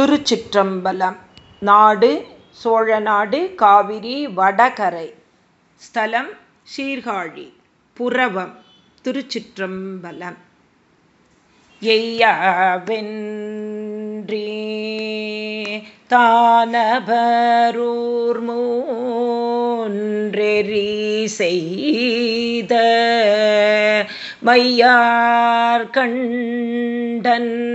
திருச்சிற்றம்பலம். நாடு சோழநாடு காவிரி வடகரை. ஸ்தலம் சீர்காழி புறவம் திருச்சிற்றம்பலம். எய்யாவென்றி தானபரூர் மூன்றெறி செய்த மையார் கண்டன்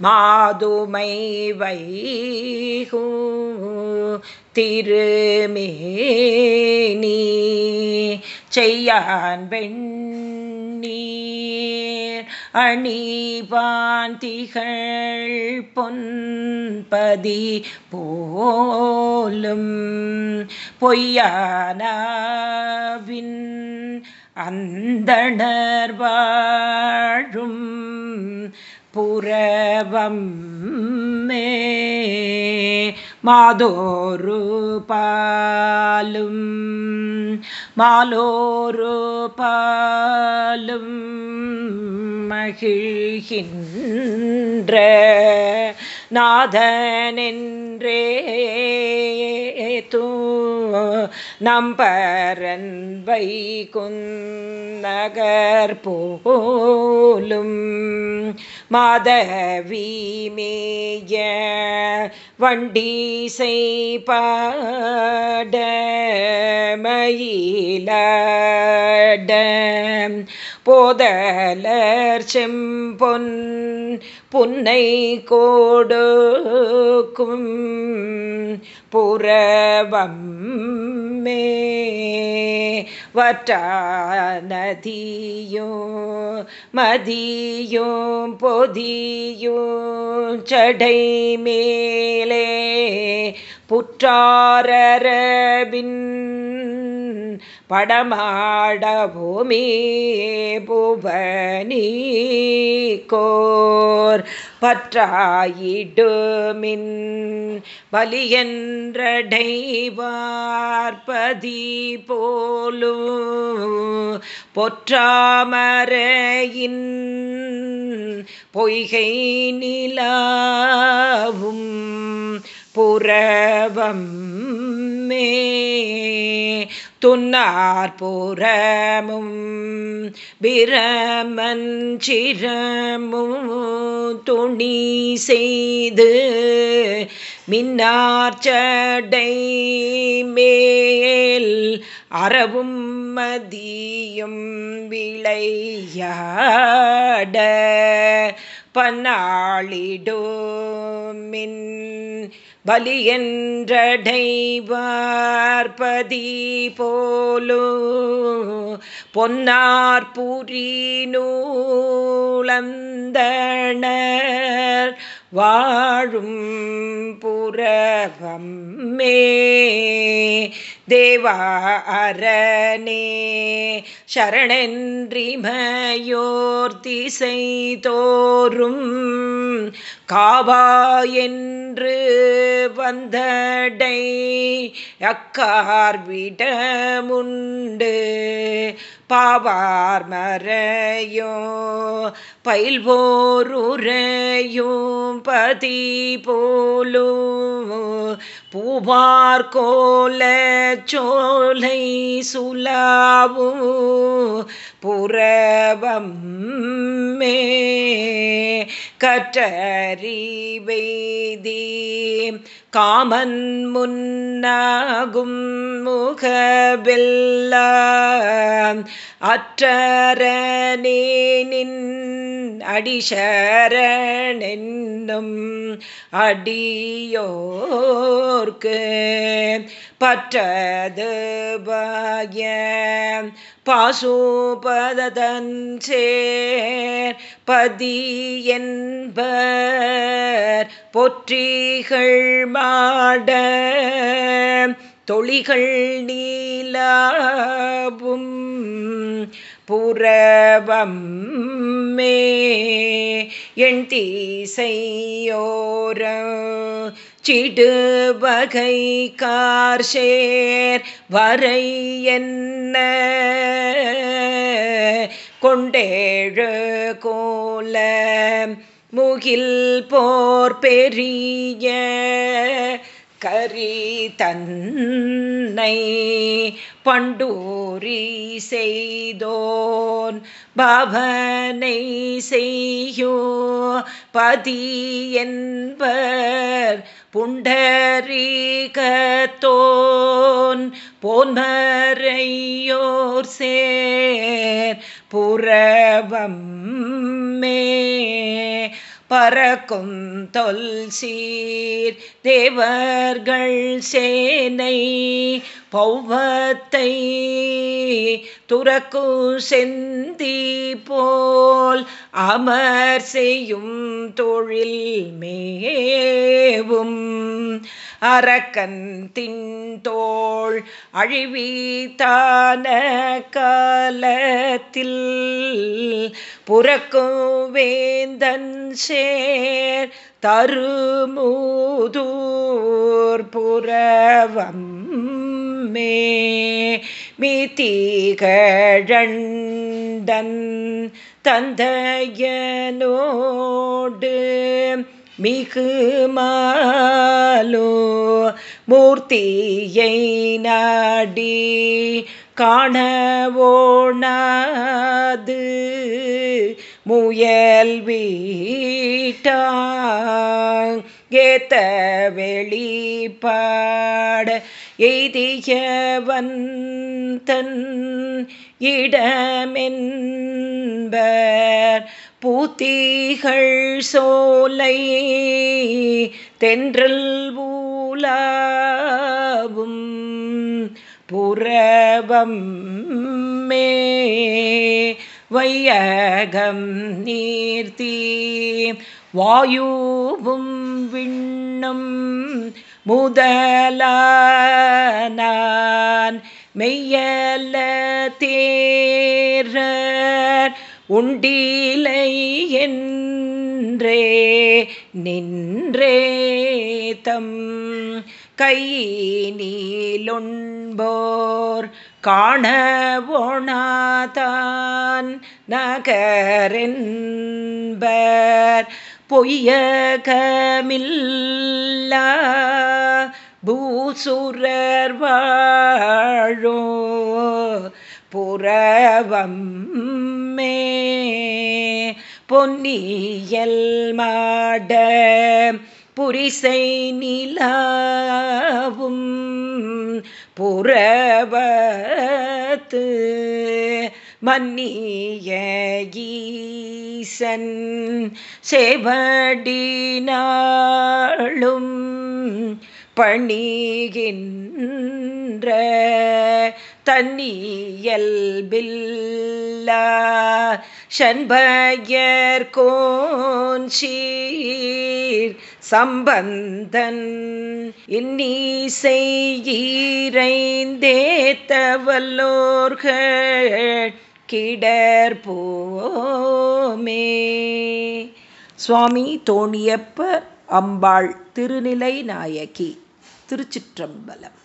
மாதுமை வைகூ திருமேனி செய்யான் வெண்ணீர் அணிவான் திகழ் பொன்பதி போலும் பொய்யானவின் அந்தணர் வாழும் புறவம் மே மாதோரு பாலும் மாலோரு பாலும் மகிழ்கின்ற நாதனென்றே தூ நம்பரன் வைகுந்தகர் போலும் மாதவி மேய வண்டி செய்பாட மயிலாட போதலர் செம்பொன் புன்னை கோடுக்கும் புறவம் மே வற்றாநதியோ மதியோ பொதியோ சடை மேலே புற்றாரபின் படமாட பூமி புவனி கோர். பற்றாயிடுமின் பலியன்றடைவார்பதி போலு பொற்றாமரையின் பொய்கை நிலாவும் புறவம் மே துன்னார் புறமும் பிரமஞ்சிரமும் துணி செய்து மின்னார்ச்சடை மேல் அறவும் மதியும் விளையாட பன்னாளிடோமின் பலியன்றடைவார்பதி போலோ பொன்னார் புரி நூலந்தனர் வாழும் புறவம் மே தேவா அரணே சரணென்றிமையோர் திசை தோறும் காவா என்று வந்தடை அக்கார் விடமுண்டு பாவார் மறையோ பயில்வோருரையும் பதி போலும் பூவார் கோல சோலை சுலாவும் புறவம் மே கற்றறிவெய்தி காமன் முன்னாகும் முகவெல்ல. அற்றரனேனின் அடிஷரணென்னும் அடியோ அடியோர்க்கு பற்றது பாய பாசுபதன் சேர் பதி என்பர் பொற்றிகள் மாட தொழிகள் நீலாவும் புறவம் மே எண் தீசையோரம் சிடு வகை கார்ஷேர் வரை என்ன? கொண்டேழு கோல முகில் போர் பெரிய கரி தன்னை பண்டூரி செய்தோன். பவனை செய்யோ பதி என்பர் புண்டரீகத்தோன். போன்மறையோர் சேர் புறவம் மே பறக்கும் தொல் சீர் தேவர்கள் சேனை பௌவத்தை துறக்கு செந்தி போல் அமர் செய்யும் தொழில் மேவும். அரக்கன் தின்தோள் அழிவித்தான காலத்தில் புறக்கும் வேந்தன் சேர் தருமூதூர் புறவம். மே மிதிகழண்டன் தந்தையனோடு மிகு மாலோ மூர்த்தியை நாடி காணவோனாது முயல் வீட்டாங் ஏத்த வெளிப்பாட எய்தியவன் இடமென்பர் பூத்திகள் சோலை தென்றல் ஊலாவும் புறவம் மே வையகம் நீர்த்தி வாயுவும் விண்ணும் முதலான் மெய்யல்ல தேரர் உண்டிலை என்றே நின்றே தம் கையினீலொன்போர் காணவோணாதான் நகரென்பர் பொய்யகமில்லா பூசுரர் வாழோ புறவம் மே. பொன்னியல் மாட புரிசை நிலாவும் புறவத்து. மன்னிய செவடினாளும் பணிகின்ற தன்னியல்பில்லா ஷண்பயர் கோன்ஷீர் சம்பந்தன் இன்னிசையீரைந்தேத்தவல்லோர்கள் கிடர் போமே சுவாமி தோணியப்ப அம்பாள் திருநிலை நாயகி. திருச்சிற்றம்பலம்.